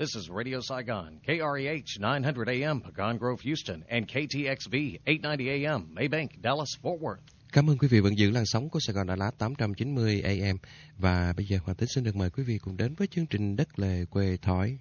This is Radio Saigon, KREH 900 AM, Pecan Grove, Houston, and KTXV 890 AM, Maybank, Dallas, Fort Worth. Cảm ơn quý vị vẫn giữ làn sóng của Sài Gòn Đà Lạt 890 AM. Và bây giờ Hoàng Tính xin được mời quý vị cùng đến với chương trình Đất Lề Quê Thói.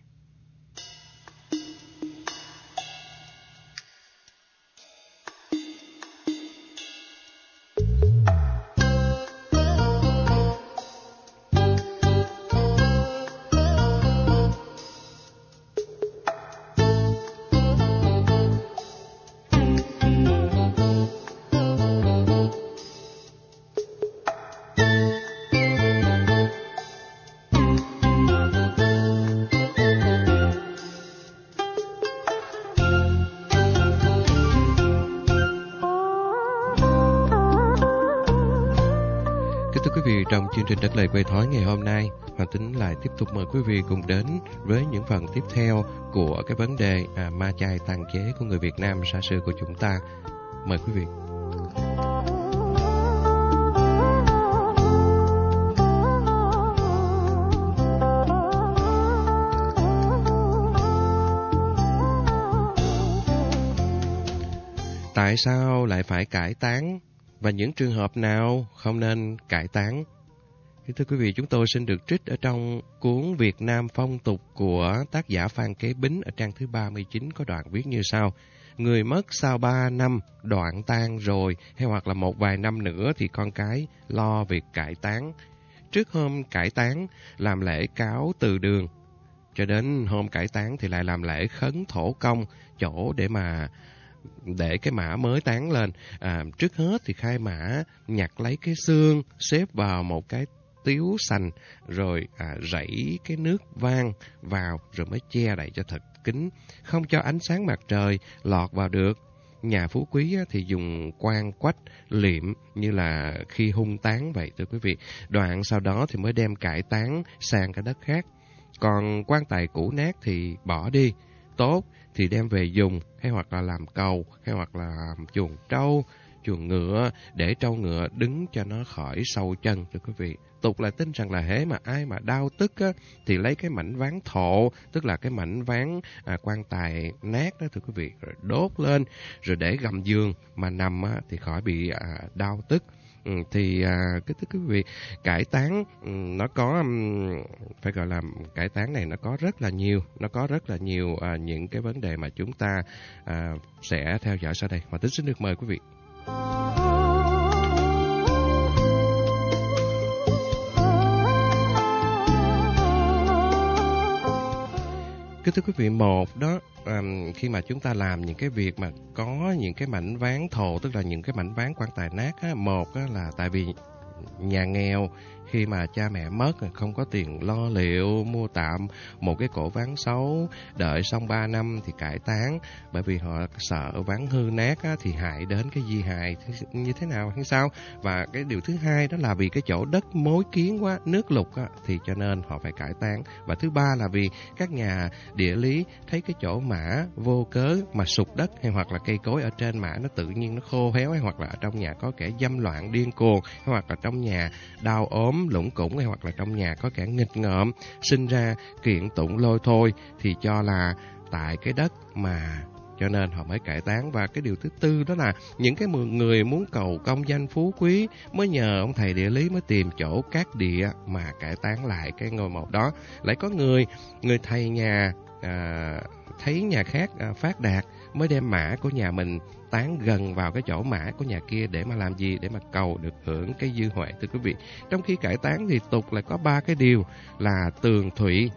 Chương trình Đất Lời Quê Thói ngày hôm nay, Hoàng Tính lại tiếp tục mời quý vị cùng đến với những phần tiếp theo của cái vấn đề à, ma chay tàn chế của người Việt Nam xa xưa của chúng ta. Mời quý vị. Tại sao lại phải cải tán và những trường hợp nào không nên cải tán. Thưa quý vị, chúng tôi xin được trích ở trong cuốn Việt Nam Phong tục của tác giả Phan Kế Bính ở trang thứ 39 có đoạn viết như sau. Người mất sau 3 năm đoạn tan rồi hay hoặc là một vài năm nữa thì con cái lo việc cải tán. Trước hôm cải tán làm lễ cáo từ đường cho đến hôm cải tán thì lại làm lễ khấn thổ công chỗ để mà để cái mã mới tán lên. À, trước hết thì khai mã nhặt lấy cái xương xếp vào một cái tiếu sành rồi à, rảy cái nước vang vào rồi mới che đậy cho thật kín, không cho ánh sáng mặt trời lọt vào được. Nhà phú quý thì dùng quan quách liệm như là khi hung tán vậy thưa quý vị. Đoạn sau đó thì mới đem cải tán sang cái đất khác. Còn quan tài cũ nát thì bỏ đi. Tốt thì đem về dùng hay hoặc là làm cầu hay hoặc là làm chuồng trâu chuồng ngựa để trâu ngựa đứng cho nó khỏi sâu chân thưa quý vị. Tục là tin rằng là hễ mà ai mà đau tức á, thì lấy cái mảnh ván thộ tức là cái mảnh ván à, quan tài nát đó thưa quý vị rồi đốt lên rồi để gầm giường mà nằm á, thì khỏi bị à, đau tức. Ừ, thì à, cái thưa quý vị cải tán ừ, nó có phải gọi là cải tán này nó có rất là nhiều nó có rất là nhiều à, những cái vấn đề mà chúng ta à, sẽ theo dõi sau đây. Mà tính xin được mời quý vị. Kính thưa quý vị, một đó um, khi mà chúng ta làm những cái việc mà có những cái mảnh ván thổ tức là những cái mảnh ván quan tài nát á, một á, là tại vì nhà nghèo khi mà cha mẹ mất không có tiền lo liệu mua tạm một cái cổ ván xấu đợi xong 3 năm thì cải tán bởi vì họ sợ ván hư nát á, thì hại đến cái di hại như thế nào hay sao? Và cái điều thứ hai đó là vì cái chỗ đất mối kiến quá nước lục á, thì cho nên họ phải cải tán và thứ ba là vì các nhà địa lý thấy cái chỗ mã vô cớ mà sụp đất hay hoặc là cây cối ở trên mã nó tự nhiên nó khô héo hay hoặc là ở trong nhà có kẻ dâm loạn điên cuồng hay hoặc là trong nhà đau ốm lũng củng hay hoặc là trong nhà có kẻ nghịch ngợm sinh ra kiện tụng lôi thôi thì cho là tại cái đất mà cho nên họ mới cải tán. Và cái điều thứ tư đó là những cái người muốn cầu công danh phú quý mới nhờ ông thầy địa lý mới tìm chỗ các địa mà cải tán lại cái ngôi mộ đó. Lại có người người thầy nhà à, thấy nhà khác à, phát đạt mới đem mã của nhà mình tán gần vào cái chỗ mã của nhà kia để mà làm gì? Để mà cầu được hưởng cái dư huệ, thưa quý vị. Trong khi cải tán thì tục lại có ba cái điều là tường thủy,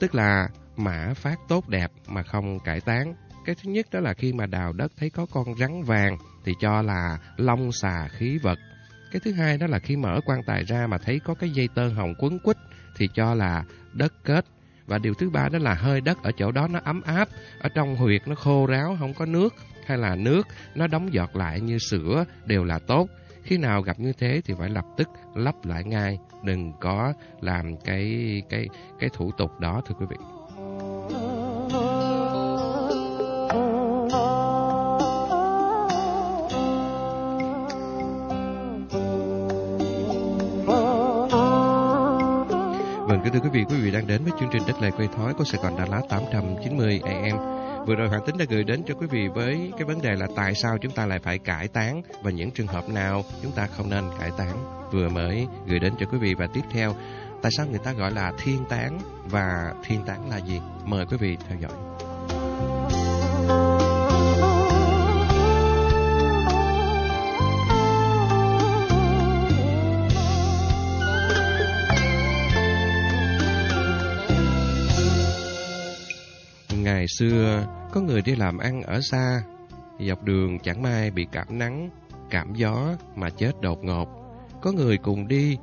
tức là mã phát tốt đẹp mà không cải tán. Cái thứ nhất đó là khi mà đào đất thấy có con rắn vàng thì cho là long xà khí vật. Cái thứ hai đó là khi mở quan tài ra mà thấy có cái dây tơ hồng quấn quýt thì cho là đất kết và điều thứ ba đó là hơi đất ở chỗ đó nó ấm áp, ở trong huyệt nó khô ráo, không có nước, hay là nước nó đóng giọt lại như sữa đều là tốt. Khi nào gặp như thế thì phải lập tức lắp lại ngay, đừng có làm cái cái cái thủ tục đó thưa quý vị. Thưa quý vị, quý vị đang đến với chương trình Đất Lệ Quê Thói của Sài Gòn Đà Lạt 890 AM. Vừa rồi Hoàng Tính đã gửi đến cho quý vị với cái vấn đề là tại sao chúng ta lại phải cải tán và những trường hợp nào chúng ta không nên cải tán. Vừa mới gửi đến cho quý vị và tiếp theo, tại sao người ta gọi là thiên tán và thiên tán là gì? Mời quý vị theo dõi. Ngày xưa, có người đi làm ăn ở xa, dọc đường chẳng may bị cảm nắng, cảm gió mà chết đột ngột. Có người cùng đi,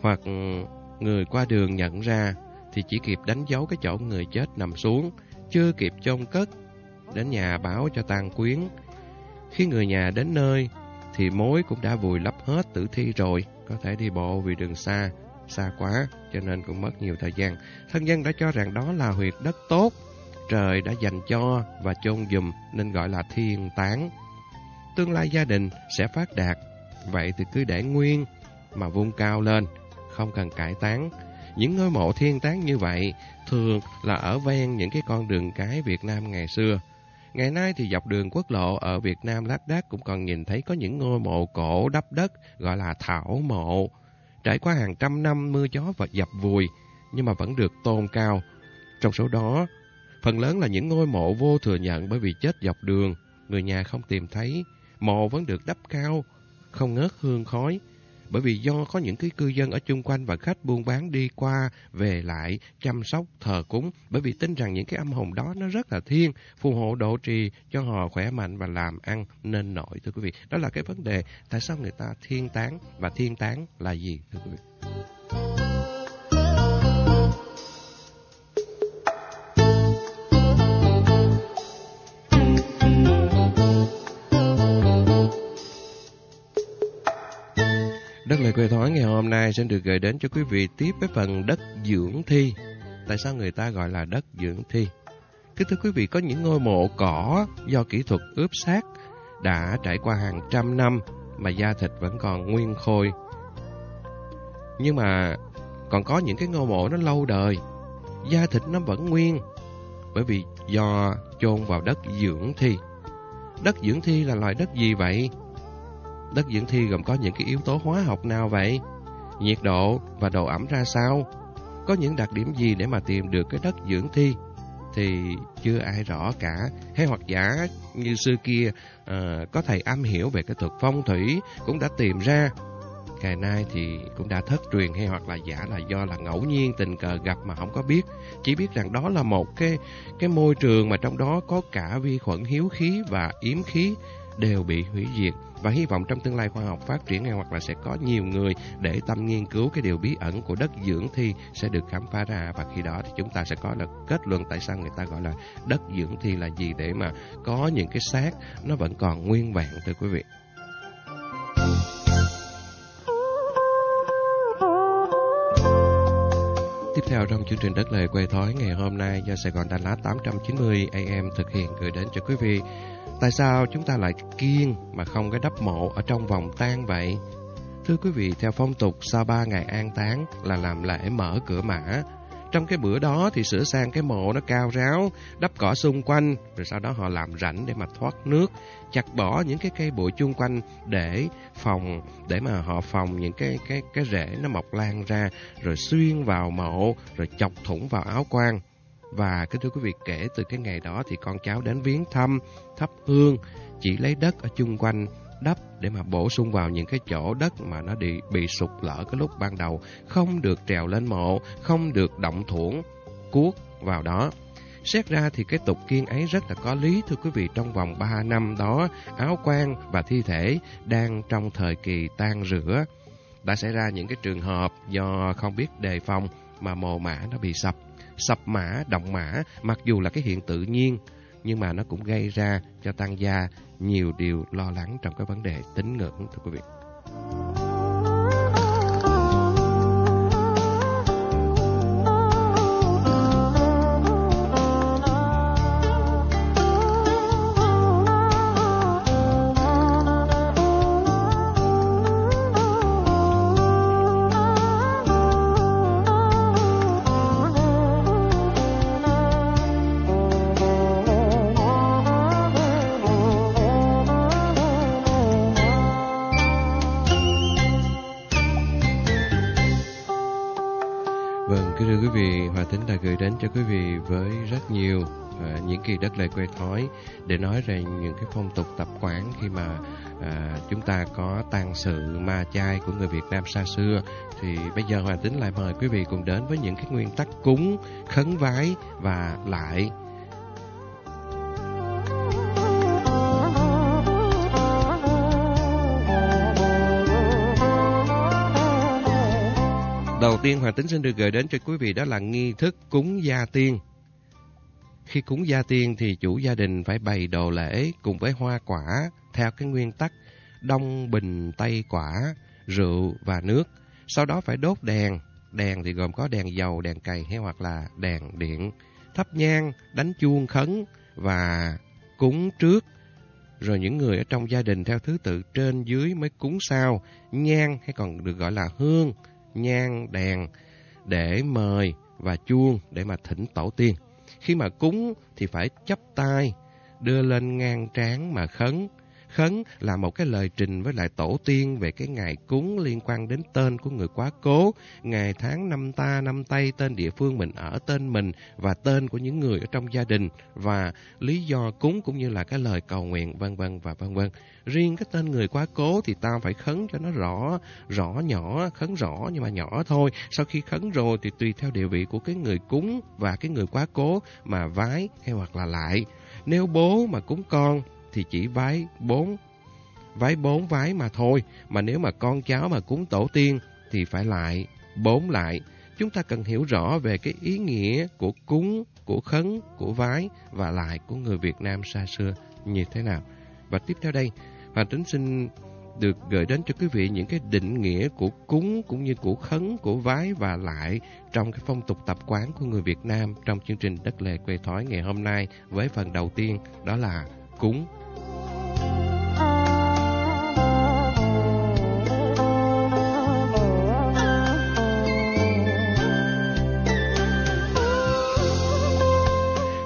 hoặc người qua đường nhận ra thì chỉ kịp đánh dấu cái chỗ người chết nằm xuống, chưa kịp chôn cất, đến nhà báo cho tang quyến. Khi người nhà đến nơi thì mối cũng đã vùi lấp hết tử thi rồi, có thể đi bộ vì đường xa, xa quá cho nên cũng mất nhiều thời gian. Thân nhân đã cho rằng đó là huyệt đất tốt trời đã dành cho và chôn dùm nên gọi là thiên tán. Tương lai gia đình sẽ phát đạt, vậy thì cứ để nguyên mà vung cao lên, không cần cải tán. Những ngôi mộ thiên tán như vậy thường là ở ven những cái con đường cái Việt Nam ngày xưa. Ngày nay thì dọc đường quốc lộ ở Việt Nam lác đác cũng còn nhìn thấy có những ngôi mộ cổ đắp đất gọi là thảo mộ. Trải qua hàng trăm năm mưa gió và dập vùi nhưng mà vẫn được tôn cao. Trong số đó Phần lớn là những ngôi mộ vô thừa nhận bởi vì chết dọc đường, người nhà không tìm thấy, mộ vẫn được đắp cao, không ngớt hương khói. Bởi vì do có những cái cư dân ở chung quanh và khách buôn bán đi qua, về lại, chăm sóc, thờ cúng, bởi vì tin rằng những cái âm hồn đó nó rất là thiên, phù hộ độ trì cho họ khỏe mạnh và làm ăn nên nổi, thưa quý vị. Đó là cái vấn đề tại sao người ta thiên tán và thiên tán là gì, thưa quý vị. Quê thói ngày hôm nay sẽ được gửi đến cho quý vị tiếp với phần đất dưỡng thi. Tại sao người ta gọi là đất dưỡng thi? Kính thưa quý vị, có những ngôi mộ cỏ do kỹ thuật ướp xác đã trải qua hàng trăm năm mà da thịt vẫn còn nguyên khôi. Nhưng mà còn có những cái ngôi mộ nó lâu đời, da thịt nó vẫn nguyên bởi vì do chôn vào đất dưỡng thi. Đất dưỡng thi là loại đất gì vậy? Đất dưỡng thi gồm có những cái yếu tố hóa học nào vậy? Nhiệt độ và độ ẩm ra sao? Có những đặc điểm gì để mà tìm được cái đất dưỡng thi? Thì chưa ai rõ cả. Hay hoặc giả như xưa kia à, có thầy am hiểu về cái thuật phong thủy cũng đã tìm ra. Ngày nay thì cũng đã thất truyền hay hoặc là giả là do là ngẫu nhiên tình cờ gặp mà không có biết. Chỉ biết rằng đó là một cái cái môi trường mà trong đó có cả vi khuẩn hiếu khí và yếm khí đều bị hủy diệt và hy vọng trong tương lai khoa học phát triển hoặc là sẽ có nhiều người để tâm nghiên cứu cái điều bí ẩn của đất dưỡng thi sẽ được khám phá ra và khi đó thì chúng ta sẽ có được kết luận tại sao người ta gọi là đất dưỡng thi là gì để mà có những cái xác nó vẫn còn nguyên vẹn, thưa quý vị. Tiếp theo trong chương trình Đất lời Quê Thói ngày hôm nay do Sài Gòn Đà Lạt 890 AM thực hiện gửi đến cho quý vị Tại sao chúng ta lại kiêng mà không cái đắp mộ ở trong vòng tang vậy? Thưa quý vị, theo phong tục sau ba ngày an táng là làm lễ mở cửa mã. Trong cái bữa đó thì sửa sang cái mộ nó cao ráo, đắp cỏ xung quanh, rồi sau đó họ làm rãnh để mà thoát nước, chặt bỏ những cái cây bụi chung quanh để phòng, để mà họ phòng những cái cái cái rễ nó mọc lan ra, rồi xuyên vào mộ, rồi chọc thủng vào áo quan. Và cái thưa quý vị, kể từ cái ngày đó thì con cháu đến viếng thăm, thắp hương, chỉ lấy đất ở chung quanh đắp để mà bổ sung vào những cái chỗ đất mà nó bị, bị sụt lở cái lúc ban đầu, không được trèo lên mộ, không được động thuổng, cuốc vào đó. Xét ra thì cái tục kiên ấy rất là có lý thưa quý vị trong vòng 3 năm đó áo quan và thi thể đang trong thời kỳ tan rửa. Đã xảy ra những cái trường hợp do không biết đề phòng mà mồ mã nó bị sập sập mã, động mã, mặc dù là cái hiện tự nhiên, nhưng mà nó cũng gây ra cho tăng gia nhiều điều lo lắng trong cái vấn đề tín ngưỡng, thưa quý vị. Đến cho quý vị với rất nhiều à, những kỳ đất lệ quê thói để nói về những cái phong tục tập quán khi mà à, chúng ta có tang sự ma chay của người Việt Nam xa xưa. Thì bây giờ Hòa Tính lại mời quý vị cùng đến với những cái nguyên tắc cúng, khấn vái và lại tiên Hoàng Tính xin được gửi đến cho quý vị đó là nghi thức cúng gia tiên. Khi cúng gia tiên thì chủ gia đình phải bày đồ lễ cùng với hoa quả theo cái nguyên tắc đông bình tây quả, rượu và nước. Sau đó phải đốt đèn. Đèn thì gồm có đèn dầu, đèn cày hay hoặc là đèn điện. Thắp nhang, đánh chuông khấn và cúng trước. Rồi những người ở trong gia đình theo thứ tự trên dưới mới cúng sau. Nhang hay còn được gọi là hương nhang, đèn để mời và chuông để mà thỉnh tổ tiên. Khi mà cúng thì phải chấp tay, đưa lên ngang trán mà khấn. Khấn là một cái lời trình với lại tổ tiên về cái ngày cúng liên quan đến tên của người quá cố, ngày tháng năm ta, năm tây, tên địa phương mình ở, tên mình và tên của những người ở trong gia đình và lý do cúng cũng như là cái lời cầu nguyện vân vân và vân vân. Riêng cái tên người quá cố thì tao phải khấn cho nó rõ, rõ nhỏ, khấn rõ nhưng mà nhỏ thôi. Sau khi khấn rồi thì tùy theo địa vị của cái người cúng và cái người quá cố mà vái hay hoặc là lại. Nếu bố mà cúng con thì chỉ vái bốn vái bốn vái mà thôi, mà nếu mà con cháu mà cúng tổ tiên thì phải lại bốn lại. Chúng ta cần hiểu rõ về cái ý nghĩa của cúng, của khấn, của vái và lại của người Việt Nam xa xưa như thế nào. Và tiếp theo đây, Hoàng Tính xin được gửi đến cho quý vị những cái định nghĩa của cúng cũng như của khấn, của vái và lại trong cái phong tục tập quán của người Việt Nam trong chương trình Đất Lệ Quê Thói ngày hôm nay với phần đầu tiên đó là cúng.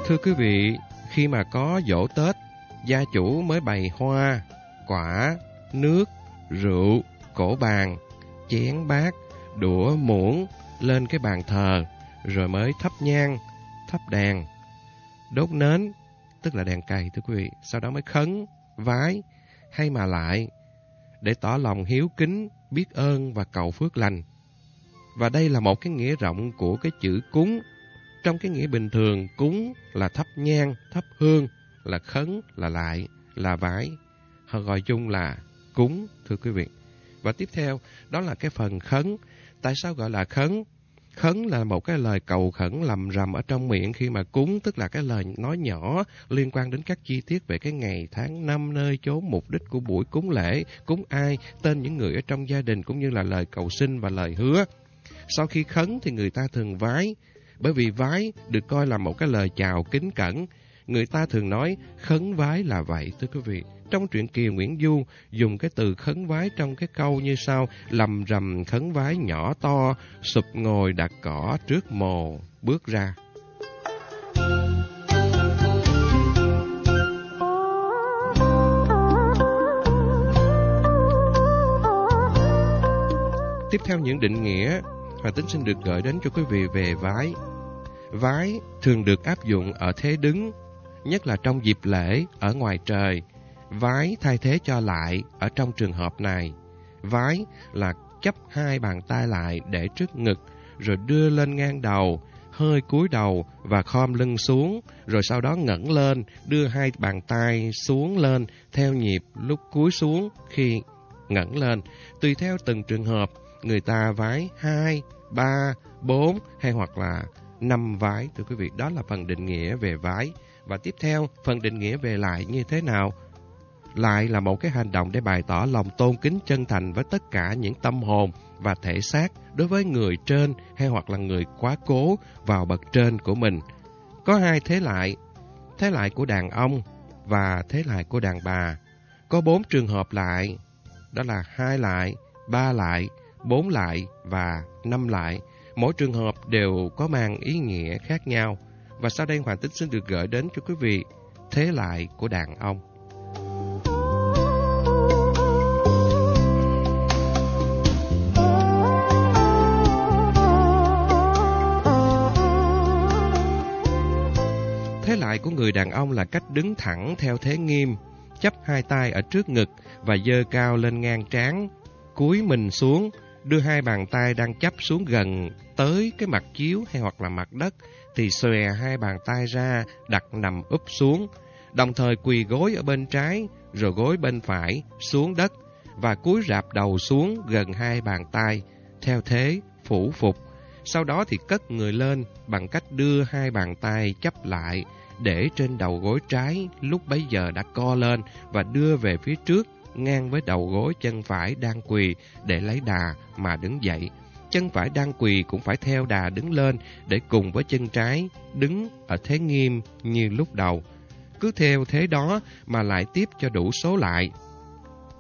Thưa quý vị, khi mà có dỗ Tết, gia chủ mới bày hoa, quả, nước, rượu, cổ bàn, chén bát, đũa, muỗng lên cái bàn thờ, rồi mới thắp nhang, thắp đèn, đốt nến, tức là đèn cày thưa quý vị, sau đó mới khấn, vái hay mà lại để tỏ lòng hiếu kính, biết ơn và cầu phước lành. Và đây là một cái nghĩa rộng của cái chữ cúng. Trong cái nghĩa bình thường, cúng là thắp nhang, thắp hương, là khấn, là lại, là vái. Họ gọi chung là cúng, thưa quý vị. Và tiếp theo, đó là cái phần khấn. Tại sao gọi là khấn? Khấn là một cái lời cầu khẩn lầm rầm ở trong miệng khi mà cúng, tức là cái lời nói nhỏ liên quan đến các chi tiết về cái ngày, tháng, năm, nơi, chốn, mục đích của buổi cúng lễ, cúng ai, tên những người ở trong gia đình cũng như là lời cầu xin và lời hứa. Sau khi khấn thì người ta thường vái, bởi vì vái được coi là một cái lời chào kính cẩn. Người ta thường nói khấn vái là vậy, thưa quý vị. Trong truyện Kiều Nguyễn Du dùng cái từ khấn vái trong cái câu như sau, lầm rầm khấn vái nhỏ to, sụp ngồi đặt cỏ trước mồ, bước ra. Tiếp theo những định nghĩa, hòa Tính xin được gửi đến cho quý vị về vái. Vái thường được áp dụng ở thế đứng, nhất là trong dịp lễ ở ngoài trời, Vái thay thế cho lại ở trong trường hợp này. Vái là chấp hai bàn tay lại để trước ngực, rồi đưa lên ngang đầu, hơi cúi đầu và khom lưng xuống, rồi sau đó ngẩng lên, đưa hai bàn tay xuống lên theo nhịp lúc cúi xuống khi ngẩng lên. Tùy theo từng trường hợp, người ta vái hai, ba, bốn hay hoặc là năm vái. Thưa quý vị, đó là phần định nghĩa về vái. Và tiếp theo, phần định nghĩa về lại như thế nào? lại là một cái hành động để bày tỏ lòng tôn kính chân thành với tất cả những tâm hồn và thể xác đối với người trên hay hoặc là người quá cố vào bậc trên của mình. Có hai thế lại, thế lại của đàn ông và thế lại của đàn bà. Có bốn trường hợp lại, đó là hai lại, ba lại, bốn lại và năm lại. Mỗi trường hợp đều có mang ý nghĩa khác nhau. Và sau đây Hoàng Tính xin được gửi đến cho quý vị Thế lại của đàn ông. Thế lại của người đàn ông là cách đứng thẳng theo thế nghiêm, chấp hai tay ở trước ngực và dơ cao lên ngang trán, cúi mình xuống, đưa hai bàn tay đang chấp xuống gần tới cái mặt chiếu hay hoặc là mặt đất thì xòe hai bàn tay ra đặt nằm úp xuống, đồng thời quỳ gối ở bên trái rồi gối bên phải xuống đất và cúi rạp đầu xuống gần hai bàn tay theo thế phủ phục. Sau đó thì cất người lên bằng cách đưa hai bàn tay chấp lại để trên đầu gối trái lúc bấy giờ đã co lên và đưa về phía trước ngang với đầu gối chân phải đang quỳ để lấy đà mà đứng dậy. Chân phải đang quỳ cũng phải theo đà đứng lên để cùng với chân trái đứng ở thế nghiêm như lúc đầu. Cứ theo thế đó mà lại tiếp cho đủ số lại.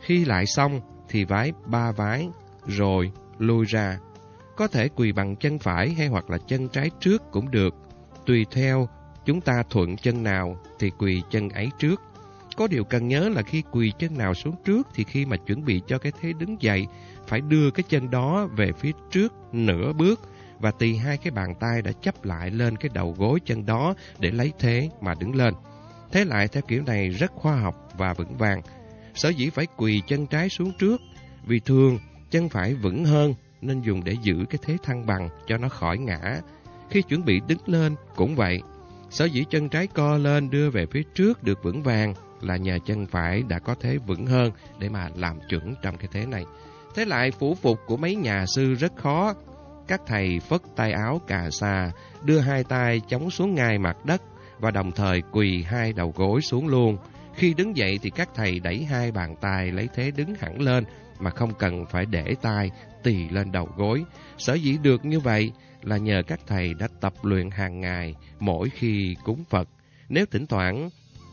Khi lại xong thì vái ba vái rồi lui ra. Có thể quỳ bằng chân phải hay hoặc là chân trái trước cũng được. Tùy theo chúng ta thuận chân nào thì quỳ chân ấy trước. Có điều cần nhớ là khi quỳ chân nào xuống trước thì khi mà chuẩn bị cho cái thế đứng dậy, phải đưa cái chân đó về phía trước nửa bước, và tì hai cái bàn tay đã chấp lại lên cái đầu gối chân đó để lấy thế mà đứng lên. Thế lại theo kiểu này rất khoa học và vững vàng. Sở dĩ phải quỳ chân trái xuống trước, vì thường chân phải vững hơn, nên dùng để giữ cái thế thăng bằng cho nó khỏi ngã. Khi chuẩn bị đứng lên cũng vậy. Sở dĩ chân trái co lên đưa về phía trước được vững vàng là nhờ chân phải đã có thế vững hơn để mà làm chuẩn trong cái thế này. Thế lại phủ phục của mấy nhà sư rất khó. Các thầy phất tay áo cà sa, đưa hai tay chống xuống ngay mặt đất và đồng thời quỳ hai đầu gối xuống luôn. Khi đứng dậy thì các thầy đẩy hai bàn tay lấy thế đứng hẳn lên mà không cần phải để tay tì lên đầu gối. Sở dĩ được như vậy là nhờ các thầy đã tập luyện hàng ngày mỗi khi cúng Phật. Nếu thỉnh thoảng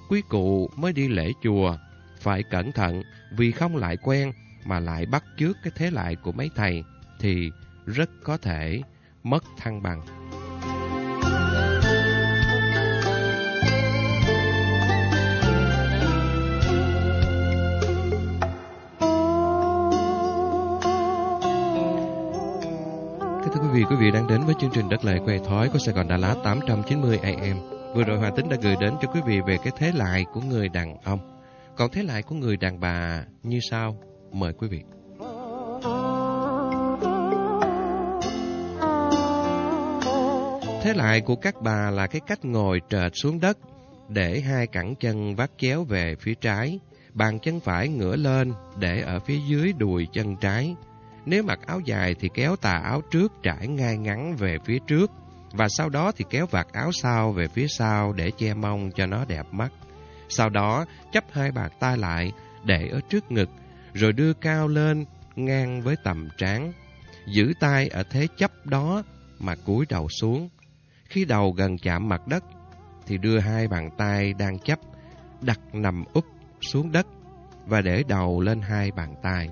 quý cụ mới đi lễ chùa, phải cẩn thận vì không lại quen mà lại bắt chước cái thế lại của mấy thầy thì rất có thể mất thăng bằng. Quý vị, quý vị đang đến với chương trình Đất Lệ Quê Thói của Sài Gòn Đà Lạt 890 AM. Vừa rồi Hòa Tính đã gửi đến cho quý vị về cái thế lại của người đàn ông. Còn thế lại của người đàn bà như sau? Mời quý vị. Thế lại của các bà là cái cách ngồi trệt xuống đất, để hai cẳng chân vắt chéo về phía trái, bàn chân phải ngửa lên để ở phía dưới đùi chân trái. Nếu mặc áo dài thì kéo tà áo trước trải ngay ngắn về phía trước, và sau đó thì kéo vạt áo sau về phía sau để che mông cho nó đẹp mắt. Sau đó chấp hai bàn tay lại để ở trước ngực, rồi đưa cao lên ngang với tầm trán. Giữ tay ở thế chấp đó mà cúi đầu xuống. Khi đầu gần chạm mặt đất thì đưa hai bàn tay đang chấp đặt nằm úp xuống đất và để đầu lên hai bàn tay.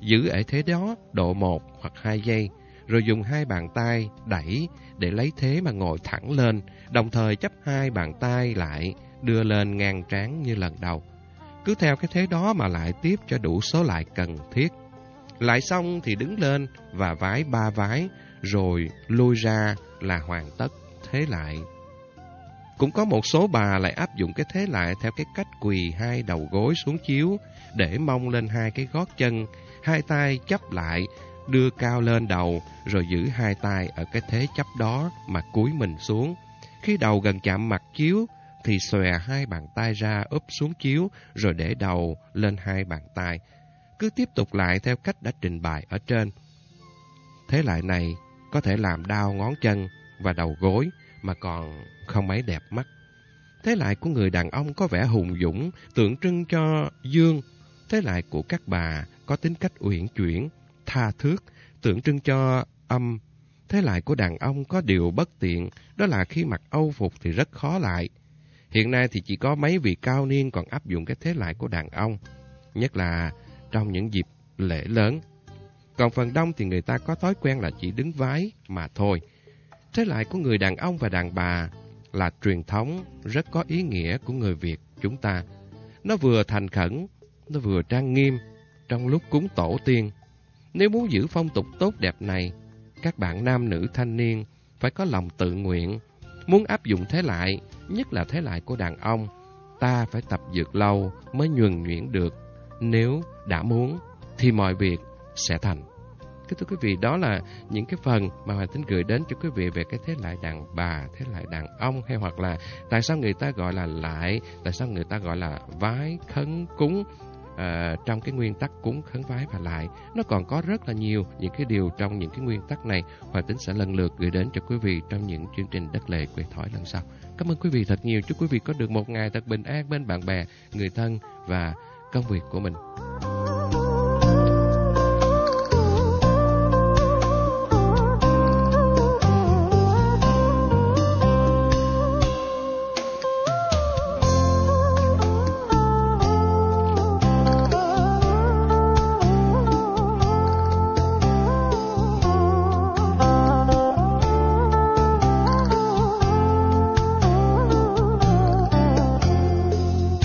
Giữ ở thế đó độ một hoặc hai giây, rồi dùng hai bàn tay đẩy để lấy thế mà ngồi thẳng lên, đồng thời chấp hai bàn tay lại đưa lên ngang trán như lần đầu. Cứ theo cái thế đó mà lại tiếp cho đủ số lại cần thiết. Lại xong thì đứng lên và vái ba vái, rồi lui ra là hoàn tất thế lại. Cũng có một số bà lại áp dụng cái thế lại theo cái cách quỳ hai đầu gối xuống chiếu để mông lên hai cái gót chân, hai tay chấp lại, đưa cao lên đầu rồi giữ hai tay ở cái thế chấp đó mà cúi mình xuống. Khi đầu gần chạm mặt chiếu thì xòe hai bàn tay ra úp xuống chiếu rồi để đầu lên hai bàn tay. Cứ tiếp tục lại theo cách đã trình bày ở trên. Thế lại này có thể làm đau ngón chân và đầu gối mà còn không mấy đẹp mắt. Thế lại của người đàn ông có vẻ hùng dũng, tượng trưng cho dương. Thế lại của các bà có tính cách uyển chuyển, tha thước, tượng trưng cho âm. Thế lại của đàn ông có điều bất tiện, đó là khi mặc âu phục thì rất khó lại. Hiện nay thì chỉ có mấy vị cao niên còn áp dụng cái thế lại của đàn ông, nhất là trong những dịp lễ lớn. Còn phần đông thì người ta có thói quen là chỉ đứng vái mà thôi. Thế lại của người đàn ông và đàn bà là truyền thống rất có ý nghĩa của người Việt chúng ta. Nó vừa thành khẩn, nó vừa trang nghiêm trong lúc cúng tổ tiên. Nếu muốn giữ phong tục tốt đẹp này, các bạn nam nữ thanh niên phải có lòng tự nguyện, muốn áp dụng thế lại nhất là thế lại của đàn ông. Ta phải tập dược lâu mới nhuần nhuyễn được. Nếu đã muốn thì mọi việc sẽ thành. Kính thưa quý vị, đó là những cái phần mà Hoàng Tính gửi đến cho quý vị về cái thế lại đàn bà, thế lại đàn ông hay hoặc là tại sao người ta gọi là lại, tại sao người ta gọi là vái, khấn, cúng à, trong cái nguyên tắc cúng khấn vái và lại. Nó còn có rất là nhiều những cái điều trong những cái nguyên tắc này Hoàng Tính sẽ lần lượt gửi đến cho quý vị trong những chương trình đất lệ quê thỏi lần sau. Cảm ơn quý vị thật nhiều. Chúc quý vị có được một ngày thật bình an bên bạn bè, người thân và công việc của mình.